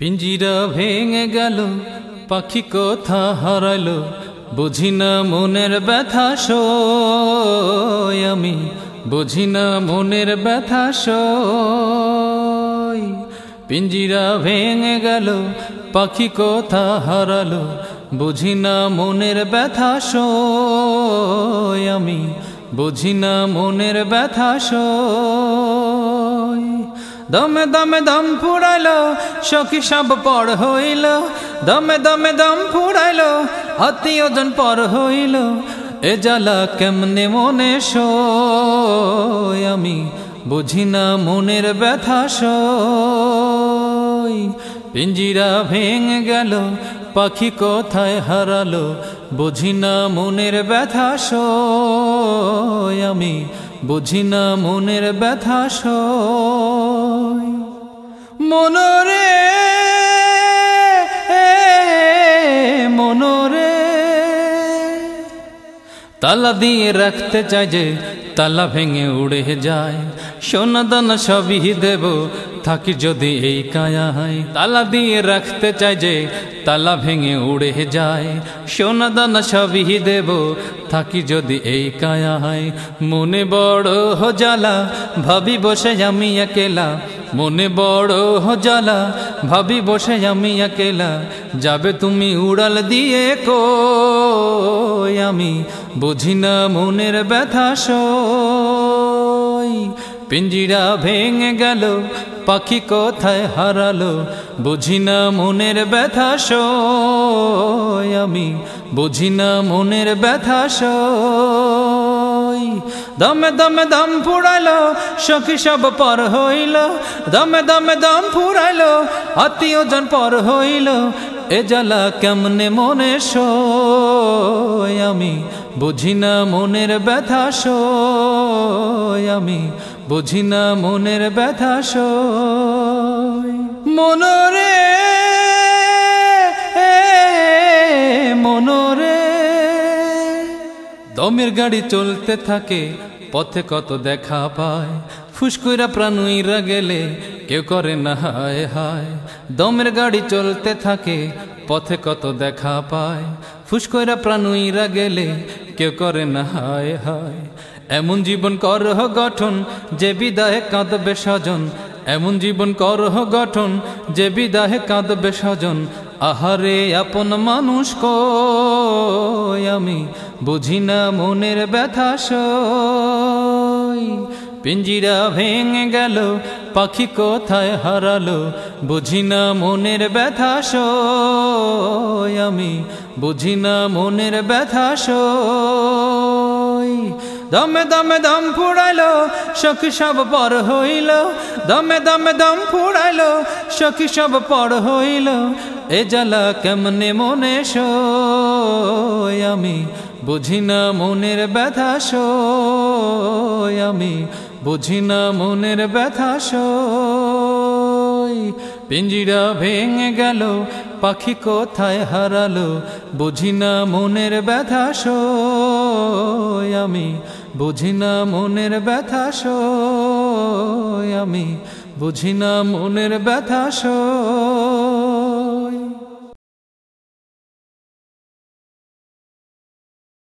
পিঞ্জিরা ভেঙে গেল, পাখি কোথা হারালো বুঝি না মনের ব্যথা আমি বুঝি না মনের ব্যথা পিঞ্জিরা ভেঙে গেল, পাখি কোথা হারালো বুঝি না মনের ব্যথা আমি বুঝি না মনের ব্যথা দমে দমে দম ফুরাইলো সখী সব পর হইল। দমে দমে দম ফুরাইলো আত্মীয়জন পর হইল। এ জ্বালা কেমনে মনে সই আমি বুঝি না মনের ব্যথা সই পিঞ্জিরা ভেঙে গেল, পাখি কোথায় হারালো? বুঝি না মনের ব্যথা সই আমি বুঝি না মনের ব্যথা সই মনরে মনরে। তালা দিয়ে রাখতে চাই যে তালা ভেঙে উড়ে যায়। সোনা দানা সবই দেব, থাকি যদি এই কায়ায়। তালা দিয়ে রাখতে চাই যে তালা ভেঙে উড়ে যায়। সোনা দানা সবই দেব, থাকি যদি এই কায়ায়। মনে বড় হো জ্বালা ভাবি বসে আমি একেলা। মনে বড় হো জ্বালা, ভাবি বসে আমি একেলা। যাবে তুমি উড়াল দিয়ে কো আমি? বুঝি না মনের ব্যথা সই। পিঞ্জিরা ভেঙে গেল, পাখি কোথায় হারালো? বুঝি না মনের ব্যথা সই আমি। বুঝি না মনের ব্যথা সই। দমে দমে দম ফুরাইলো, সখী সব পর হইল। দমে দমে দম ফুরাইলো আত্মীয়জন পর হইল। এ জ্বালা কেমনে মনে সই আমি? বুঝি না মনের ব্যথা সই আমি। বুঝি না মনের ব্যথা মনরে মনরে দমের গাড়ি চলতে থাকে, পথে কত দেখা পায়। ফুসকইরা প্রাণুইরা গেলে কেউ করে না, হায় হায়। দমের গাড়ি চলতে থাকে, পথে কত দেখা পায়। ফুসকইরা প্রাণুইরা গেলে কেউ করে না, হায় হায়। এমন জীবন করহ গঠন, যে বিদায় কাঁদবে স্বজন। এমন জীবন করহ গঠন, যে বিদায় কাঁদবে স্বজন। আহারে, আপন মানুষ কই আমি বুঝি না মনের ব্যথা সই। পিঞ্জিরা ভেঙে গেল, পাখি কোথায় হারালো, বুঝি না মনের ব্যথা আমি বুঝি না মনের ব্যথা সই। দমে দমে দম ফুড়াইলো সখী সব পর হইল। দমে দমে দম ফুড়াইলো সখী সব পর হইল। এ জ্বালা কেমনে মনে সই? আমি। বুঝি না মনের ব্যথা সই আমি। বুঝি না মনের ব্যথা সই। পিঞ্জিরা ভেঙে গেল, পাখি কোথায় হারালো? বুঝি না মনের ব্যথা সই আমি। বুঝি না মনের ব্যথা সই আমি। বুঝি না মনের ব্যথা সই